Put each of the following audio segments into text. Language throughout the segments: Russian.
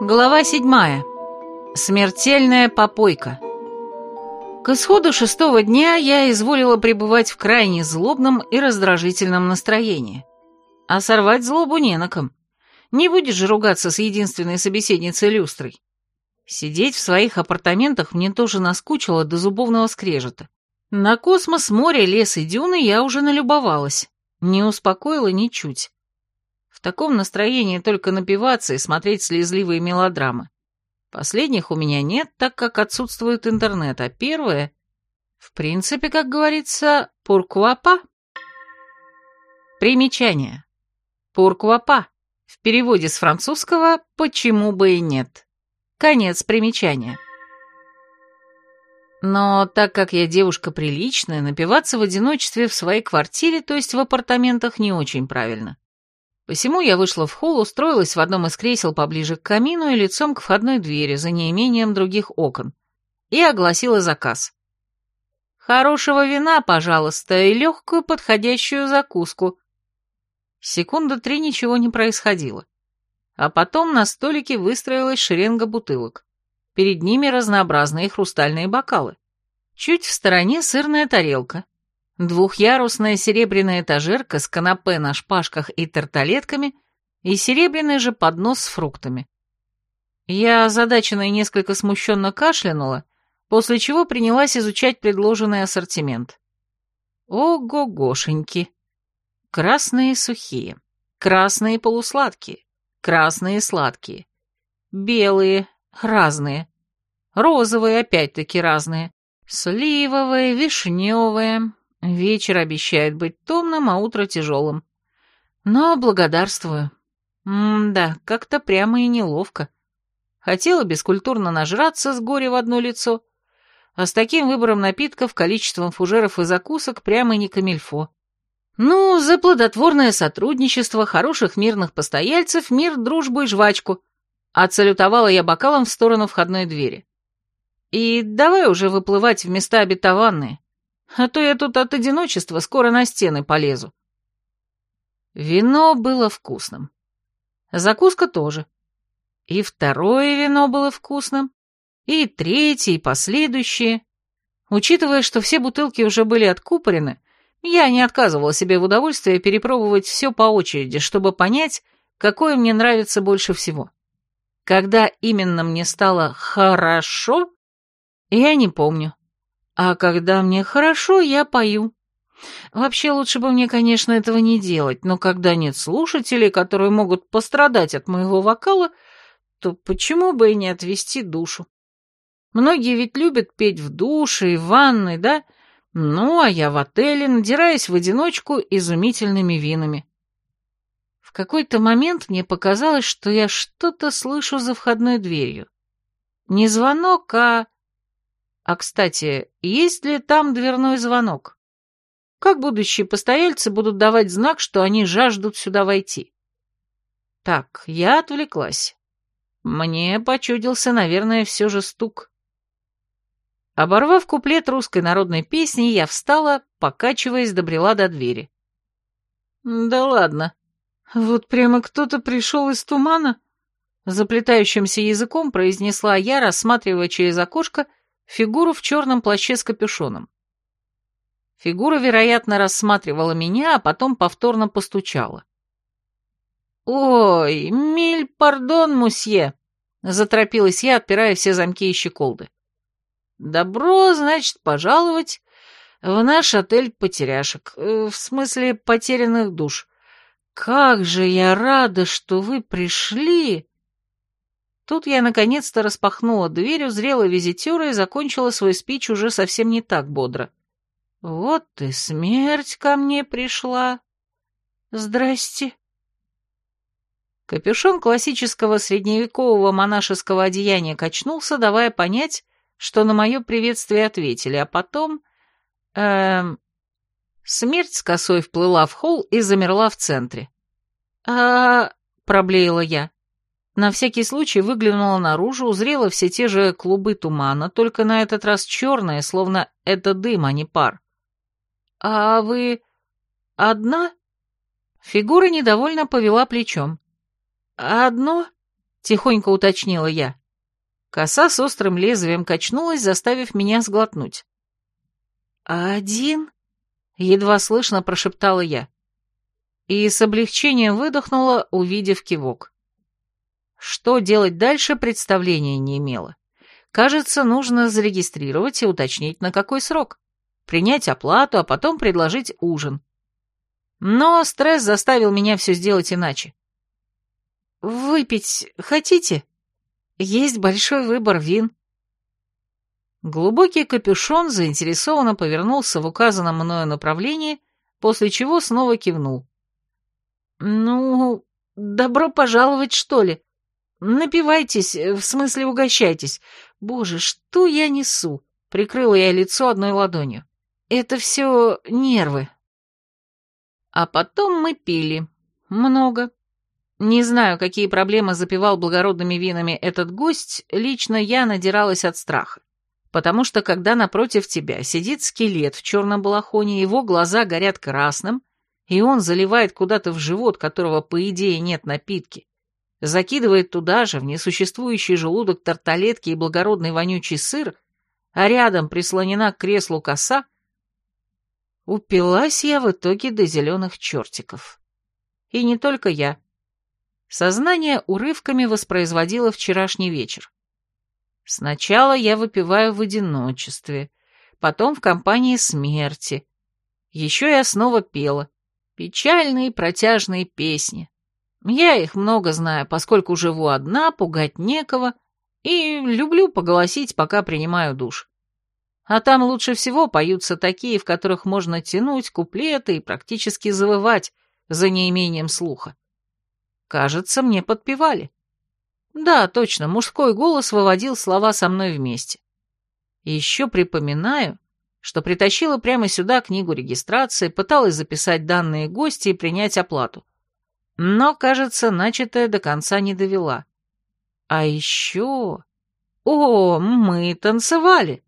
Глава седьмая. Смертельная попойка. К исходу шестого дня я изволила пребывать в крайне злобном и раздражительном настроении. А сорвать злобу не на ком. Не будешь же ругаться с единственной собеседницей люстрой. Сидеть в своих апартаментах мне тоже наскучило до зубовного скрежета. На космос, море, лес и дюны я уже налюбовалась. Не успокоила ничуть. В таком настроении только напиваться и смотреть слезливые мелодрамы. Последних у меня нет, так как отсутствует интернет, а первое... В принципе, как говорится, пуркуапа. Примечание. Пуркуапа. В переводе с французского «почему бы и нет». Конец примечания. Но так как я девушка приличная, напиваться в одиночестве в своей квартире, то есть в апартаментах, не очень правильно. Посему я вышла в холл, устроилась в одном из кресел поближе к камину и лицом к входной двери за неимением других окон, и огласила заказ. «Хорошего вина, пожалуйста, и легкую подходящую закуску». Секунда три ничего не происходило. А потом на столике выстроилась шеренга бутылок. Перед ними разнообразные хрустальные бокалы. Чуть в стороне сырная тарелка, Двухъярусная серебряная этажерка с канапе на шпажках и тарталетками и серебряный же поднос с фруктами. Я озадаченно и несколько смущенно кашлянула, после чего принялась изучать предложенный ассортимент. Ого-гошеньки! Красные сухие, красные полусладкие, красные сладкие, белые, разные, розовые опять-таки разные, сливовые, вишневые, Вечер обещает быть томным, а утро тяжелым. Но благодарствую. М-да, как-то прямо и неловко. Хотела бескультурно нажраться с горя в одно лицо, а с таким выбором напитков, количеством фужеров и закусок прямо не камильфо. Ну, за плодотворное сотрудничество, хороших мирных постояльцев, мир, дружбу и жвачку. Отсалютовала я бокалом в сторону входной двери. И давай уже выплывать в места обетованные а то я тут от одиночества скоро на стены полезу. Вино было вкусным. Закуска тоже. И второе вино было вкусным, и третье, и последующие. Учитывая, что все бутылки уже были откупорены, я не отказывала себе в удовольствии перепробовать все по очереди, чтобы понять, какое мне нравится больше всего. Когда именно мне стало «хорошо», я не помню. А когда мне хорошо, я пою. Вообще, лучше бы мне, конечно, этого не делать, но когда нет слушателей, которые могут пострадать от моего вокала, то почему бы и не отвести душу? Многие ведь любят петь в душе и в ванной, да? Ну, а я в отеле, надираясь в одиночку изумительными винами. В какой-то момент мне показалось, что я что-то слышу за входной дверью. Не звонок, а а, кстати, есть ли там дверной звонок? Как будущие постояльцы будут давать знак, что они жаждут сюда войти? Так, я отвлеклась. Мне почудился, наверное, все же стук. Оборвав куплет русской народной песни, я встала, покачиваясь, добрела до двери. Да ладно. Вот прямо кто-то пришел из тумана? Заплетающимся языком произнесла я, рассматривая через окошко фигуру в черном плаще с капюшоном. Фигура, вероятно, рассматривала меня, а потом повторно постучала. «Ой, миль пардон, мусье!» — заторопилась я, отпирая все замки и щеколды. «Добро, значит, пожаловать в наш отель потеряшек, э, в смысле потерянных душ. Как же я рада, что вы пришли!» Тут я наконец-то распахнула дверь, узрела визитера и закончила свой спич уже совсем не так бодро. «Вот и смерть ко мне пришла. Здрасте». Капюшон классического средневекового монашеского одеяния качнулся, давая понять, что на мое приветствие ответили, а потом... Эм... Смерть с косой вплыла в холл и замерла в центре. «А...» — проблеяла я. На всякий случай выглянула наружу, узрела все те же клубы тумана, только на этот раз черные, словно это дым, а не пар. «А вы... одна?» Фигура недовольно повела плечом. «Одно? — тихонько уточнила я. Коса с острым лезвием качнулась, заставив меня сглотнуть. «Один?» — едва слышно прошептала я. И с облегчением выдохнула, увидев кивок. Что делать дальше, представления не имела. Кажется, нужно зарегистрировать и уточнить, на какой срок. Принять оплату, а потом предложить ужин. Но стресс заставил меня все сделать иначе. «Выпить хотите? Есть большой выбор вин». Глубокий капюшон заинтересованно повернулся в указанном мною направлении, после чего снова кивнул. «Ну, добро пожаловать, что ли? Напивайтесь, в смысле угощайтесь. Боже, что я несу?» Прикрыла я лицо одной ладонью. «Это все нервы». А потом мы пили. Много. Не знаю, какие проблемы запивал благородными винами этот гость, лично я надиралась от страха. Потому что, когда напротив тебя сидит скелет в черном балахоне, его глаза горят красным, и он заливает куда-то в живот, которого, по идее, нет напитки, закидывает туда же, в несуществующий желудок тарталетки и благородный вонючий сыр, а рядом прислонена к креслу коса, упилась я в итоге до зеленых чертиков. И не только я. Сознание урывками воспроизводило вчерашний вечер. Сначала я выпиваю в одиночестве, потом в компании смерти. Еще я снова пела. Печальные протяжные песни. Я их много знаю, поскольку живу одна, пугать некого, и люблю поголосить, пока принимаю душ. А там лучше всего поются такие, в которых можно тянуть куплеты и практически завывать за неимением слуха. Кажется, мне подпевали. Да, точно, мужской голос выводил слова со мной вместе. еще припоминаю, что притащила прямо сюда книгу регистрации, пыталась записать данные гости и принять оплату. Но, кажется, начатое до конца не довела. А еще... О, мы танцевали!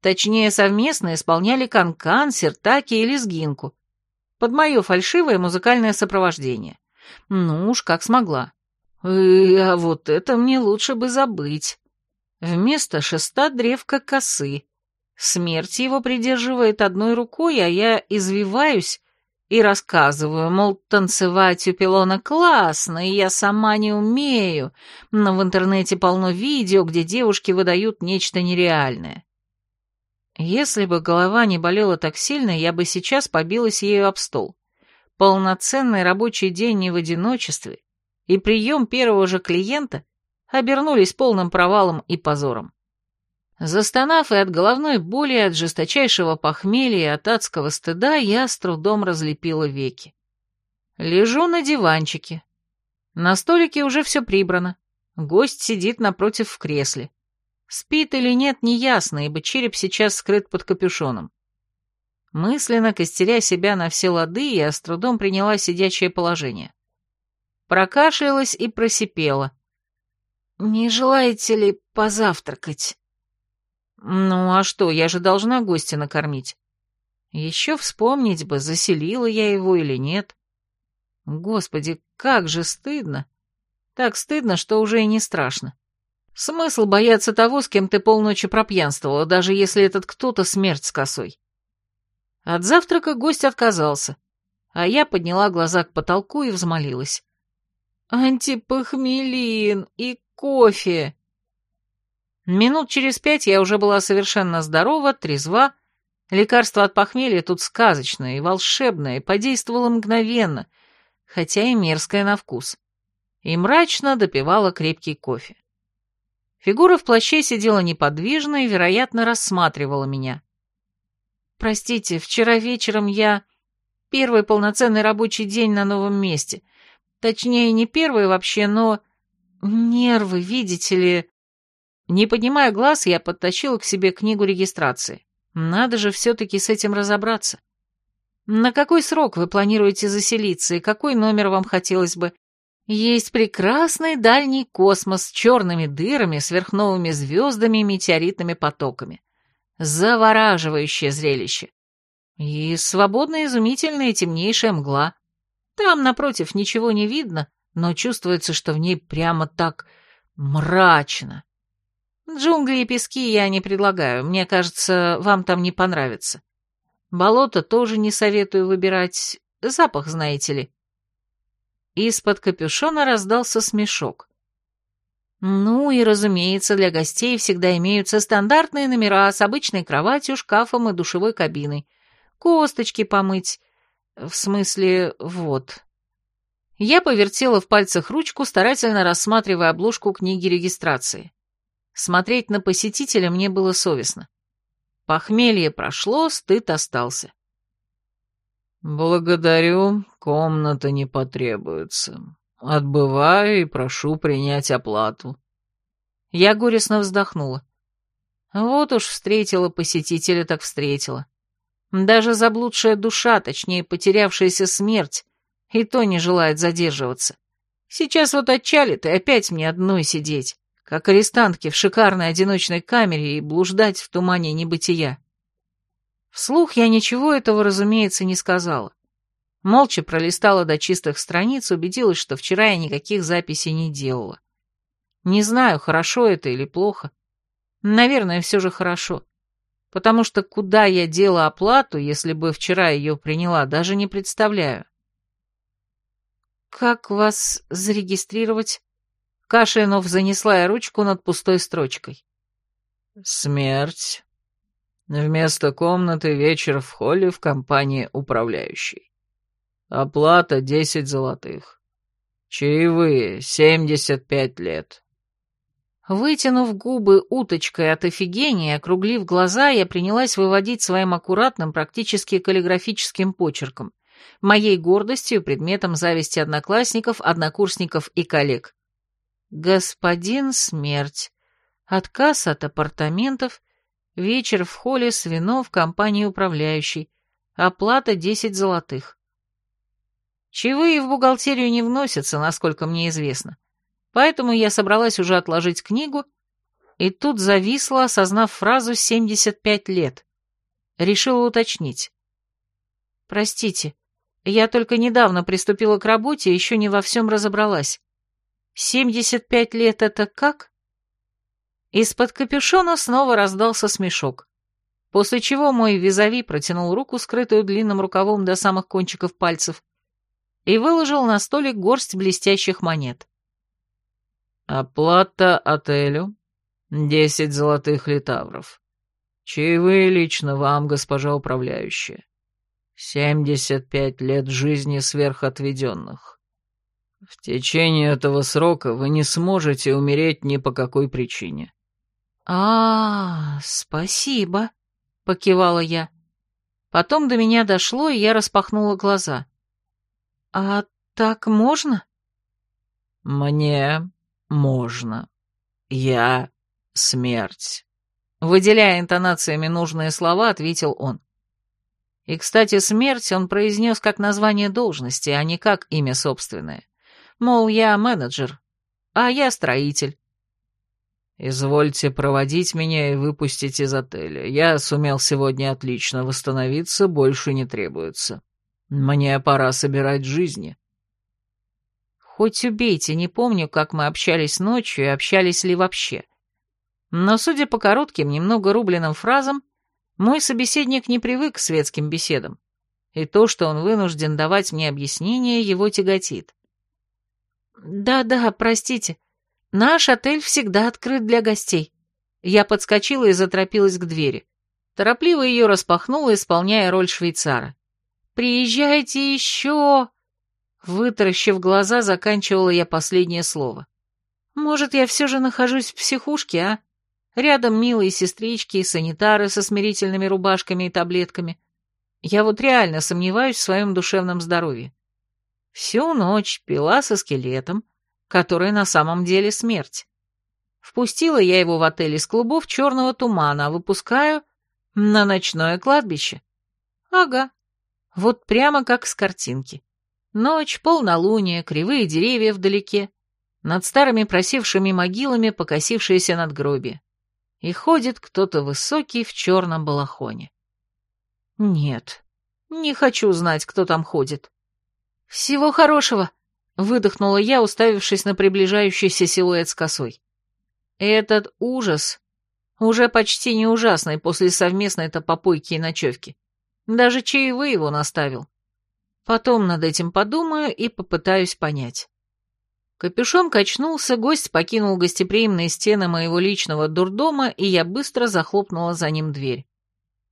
Точнее, совместно исполняли канкан, сертаки и лезгинку. Под мое фальшивое музыкальное сопровождение. Ну уж как смогла. Э, а вот это мне лучше бы забыть. Вместо шеста древка косы. Смерть его придерживает одной рукой, а я извиваюсь и рассказываю, мол, танцевать у пилона классно, и я сама не умею, но в интернете полно видео, где девушки выдают нечто нереальное. Если бы голова не болела так сильно, я бы сейчас побилась ею об стол. Полноценный рабочий день не в одиночестве, и прием первого же клиента обернулись полным провалом и позором. Застонав и от головной боли, и от жесточайшего похмелья, и от адского стыда, я с трудом разлепила веки. Лежу на диванчике. На столике уже все прибрано. Гость сидит напротив в кресле. Спит или нет, неясно, ибо череп сейчас скрыт под капюшоном. Мысленно костеря себя на все лады, я с трудом приняла сидячее положение. Прокашлялась и просипела. «Не желаете ли позавтракать?» «Ну а что, я же должна гостя накормить. Еще вспомнить бы, заселила я его или нет. Господи, как же стыдно. Так стыдно, что уже и не страшно. Смысл бояться того, с кем ты полночи пропьянствовала, даже если этот кто-то смерть с косой. От завтрака гость отказался, а я подняла глаза к потолку и взмолилась. «Антипохмелин и кофе!» Минут через пять я уже была совершенно здорова, трезва. Лекарство от похмелья тут сказочное и волшебное, и подействовало мгновенно, хотя и мерзкое на вкус. И мрачно допивала крепкий кофе. Фигура в плаще сидела неподвижно и, вероятно, рассматривала меня. «Простите, вчера вечером я... Первый полноценный рабочий день на новом месте. Точнее, не первый вообще, но... Нервы, видите ли...» Не поднимая глаз, я подтащила к себе книгу регистрации. Надо же все-таки с этим разобраться. На какой срок вы планируете заселиться и какой номер вам хотелось бы? Есть прекрасный дальний космос с черными дырами, сверхновыми звездами и метеоритными потоками. Завораживающее зрелище. И свободно изумительная темнейшая мгла. Там, напротив, ничего не видно, но чувствуется, что в ней прямо так Мрачно. Джунгли и пески я не предлагаю, мне кажется, вам там не понравится. Болото тоже не советую выбирать, запах, знаете ли. Из-под капюшона раздался смешок. Ну и, разумеется, для гостей всегда имеются стандартные номера с обычной кроватью, шкафом и душевой кабиной. Косточки помыть. В смысле, вот. Я повертела в пальцах ручку, старательно рассматривая обложку книги регистрации. Смотреть на посетителя мне было совестно. Похмелье прошло, стыд остался. «Благодарю, комната не потребуется. Отбываю и прошу принять оплату». Я горестно вздохнула. Вот уж встретила посетителя, так встретила. Даже заблудшая душа, точнее, потерявшаяся смерть, и то не желает задерживаться. Сейчас вот отчалит, и опять мне одной сидеть, как арестантки в шикарной одиночной камере и блуждать в тумане небытия. Вслух я ничего этого, разумеется, не сказала. Молча пролистала до чистых страниц, убедилась, что вчера я никаких записей не делала. Не знаю, хорошо это или плохо. Наверное, все же хорошо. Потому что куда я дела оплату, если бы вчера ее приняла, даже не представляю. «Как вас зарегистрировать?» Кашлянув занесла я ручку над пустой строчкой. «Смерть. Вместо комнаты вечер в холле в компании управляющей. Оплата десять золотых. Чаевые семьдесят пять лет». Вытянув губы уточкой от офигения, округлив глаза, я принялась выводить своим аккуратным, практически каллиграфическим почерком — моей гордостью, предметом зависти одноклассников, однокурсников и коллег. Господин Смерть. Отказ от апартаментов. Вечер в холле с вино в компании управляющей. Оплата десять золотых. Чаевые в бухгалтерию не вносятся, насколько мне известно. Поэтому я собралась уже отложить книгу, и тут зависла, осознав фразу «семьдесят пять лет». Решила уточнить. «Простите, я только недавно приступила к работе и еще не во всем разобралась. Семьдесят пять лет — это как? Из-под капюшона снова раздался смешок, после чего мой визави протянул руку, скрытую длинным рукавом до самых кончиков пальцев, и выложил на столик горсть блестящих монет. «Оплата отелю — десять золотых литавров. Чаевые лично вам, госпожа управляющая. Семьдесят пять лет жизни сверхотведенных. В течение этого срока вы не сможете умереть ни по какой причине. А, -а, -а спасибо, покивала я. Потом до меня дошло, и я распахнула глаза. А так можно? Мне можно. Я смерть. Выделяя интонациями нужные слова, ответил он. И, кстати, смерть он произнес как название должности, а не как имя собственное. Мол, я менеджер, а я строитель. «Извольте проводить меня и выпустить из отеля. Я сумел сегодня отлично восстановиться, больше не требуется. Мне пора собирать жизни». Хоть убейте, не помню, как мы общались ночью и общались ли вообще. Но, судя по коротким, немного рубленным фразам, мой собеседник не привык к светским беседам, и то, что он вынужден давать мне объяснения, его тяготит. «Да-да, простите, наш отель всегда открыт для гостей». Я подскочила и заторопилась к двери. Торопливо ее распахнула, исполняя роль швейцара. «Приезжайте еще!» Вытаращив глаза, заканчивала я последнее слово. «Может, я все же нахожусь в психушке, а?» Рядом милые сестрички и санитары со смирительными рубашками и таблетками. Я вот реально сомневаюсь в своем душевном здоровье. Всю ночь пила со скелетом, который на самом деле смерть. Впустила я его в отель из клубов черного тумана, а выпускаю на ночное кладбище. Ага, вот прямо как с картинки. Ночь, полнолуние, кривые деревья вдалеке, над старыми просевшими могилами покосившиеся надгробия и ходит кто-то высокий в черном балахоне. Нет, не хочу знать, кто там ходит. Всего хорошего, выдохнула я, уставившись на приближающийся силуэт с косой. Этот ужас уже почти не ужасный после совместной-то попойки и ночевки. Даже чаевые его наставил. Потом над этим подумаю и попытаюсь понять. Капюшон качнулся, гость покинул гостеприимные стены моего личного дурдома, и я быстро захлопнула за ним дверь.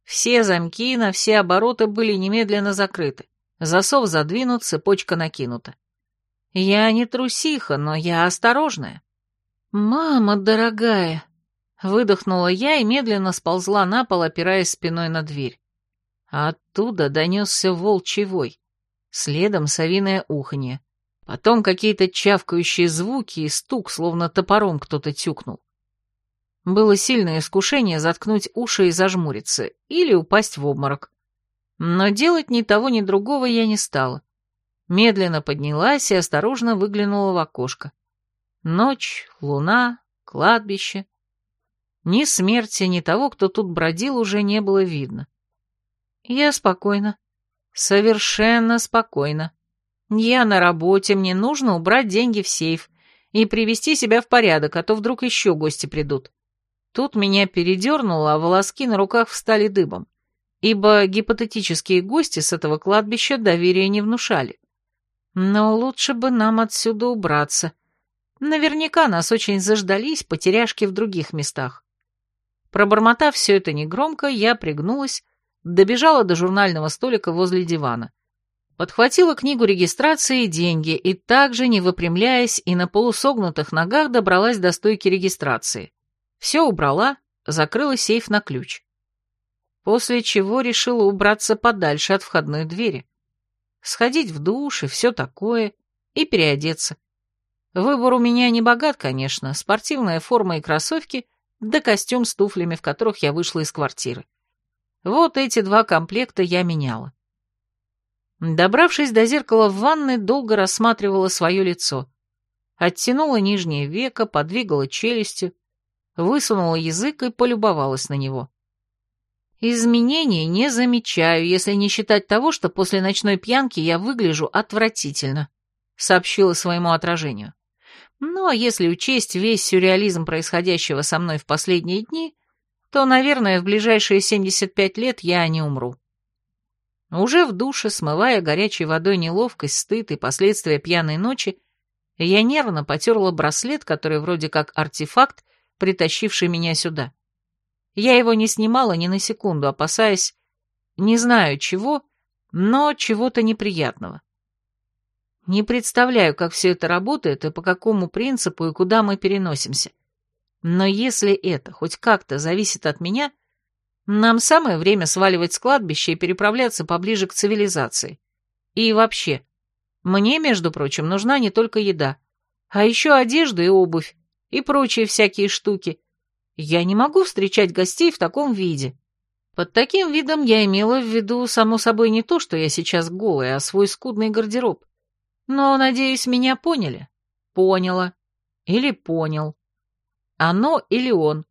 Все замки на все обороты были немедленно закрыты. Засов задвинут, цепочка накинута. Я не трусиха, но я осторожная. «Мама дорогая!» Выдохнула я и медленно сползла на пол, опираясь спиной на дверь. Оттуда донесся волчий вой. Следом совиное уханье. Потом какие-то чавкающие звуки и стук, словно топором кто-то тюкнул. Было сильное искушение заткнуть уши и зажмуриться, или упасть в обморок. Но делать ни того, ни другого я не стала. Медленно поднялась и осторожно выглянула в окошко. Ночь, луна, кладбище. Ни смерти, ни того, кто тут бродил, уже не было видно. Я спокойна. Совершенно спокойна. Я на работе, мне нужно убрать деньги в сейф и привести себя в порядок, а то вдруг еще гости придут. Тут меня передернуло, а волоски на руках встали дыбом, ибо гипотетические гости с этого кладбища доверия не внушали. Но лучше бы нам отсюда убраться. Наверняка нас очень заждались потеряшки в других местах. Пробормотав все это негромко, я пригнулась, добежала до журнального столика возле дивана. Подхватила книгу регистрации и деньги, и также, не выпрямляясь и на полусогнутых ногах, добралась до стойки регистрации. Все убрала, закрыла сейф на ключ. После чего решила убраться подальше от входной двери. Сходить в душ и все такое, и переодеться. Выбор у меня не богат, конечно, спортивная форма и кроссовки, да костюм с туфлями, в которых я вышла из квартиры. Вот эти два комплекта я меняла. Добравшись до зеркала в ванной, долго рассматривала свое лицо. Оттянула нижнее веко, подвигала челюстью, высунула язык и полюбовалась на него. Изменений не замечаю, если не считать того, что после ночной пьянки я выгляжу отвратительно, сообщила своему отражению. Ну, а если учесть весь сюрреализм происходящего со мной в последние дни, то, наверное, в ближайшие 75 лет я не умру. Уже в душе, смывая горячей водой неловкость, стыд и последствия пьяной ночи, я нервно потерла браслет, который вроде как артефакт, притащивший меня сюда. Я его не снимала ни на секунду, опасаясь, не знаю чего, но чего-то неприятного. Не представляю, как все это работает и по какому принципу и куда мы переносимся. Но если это хоть как-то зависит от меня, нам самое время сваливать с кладбища и переправляться поближе к цивилизации. И вообще, мне, между прочим, нужна не только еда, а еще одежда и обувь, и прочие всякие штуки. Я не могу встречать гостей в таком виде. Под таким видом я имела в виду, само собой, не то, что я сейчас голая, а свой скудный гардероб. Но, надеюсь, меня поняли? Поняла. Или понял. Оно или он.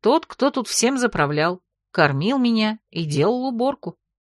Тот, кто тут всем заправлял, кормил меня и делал уборку.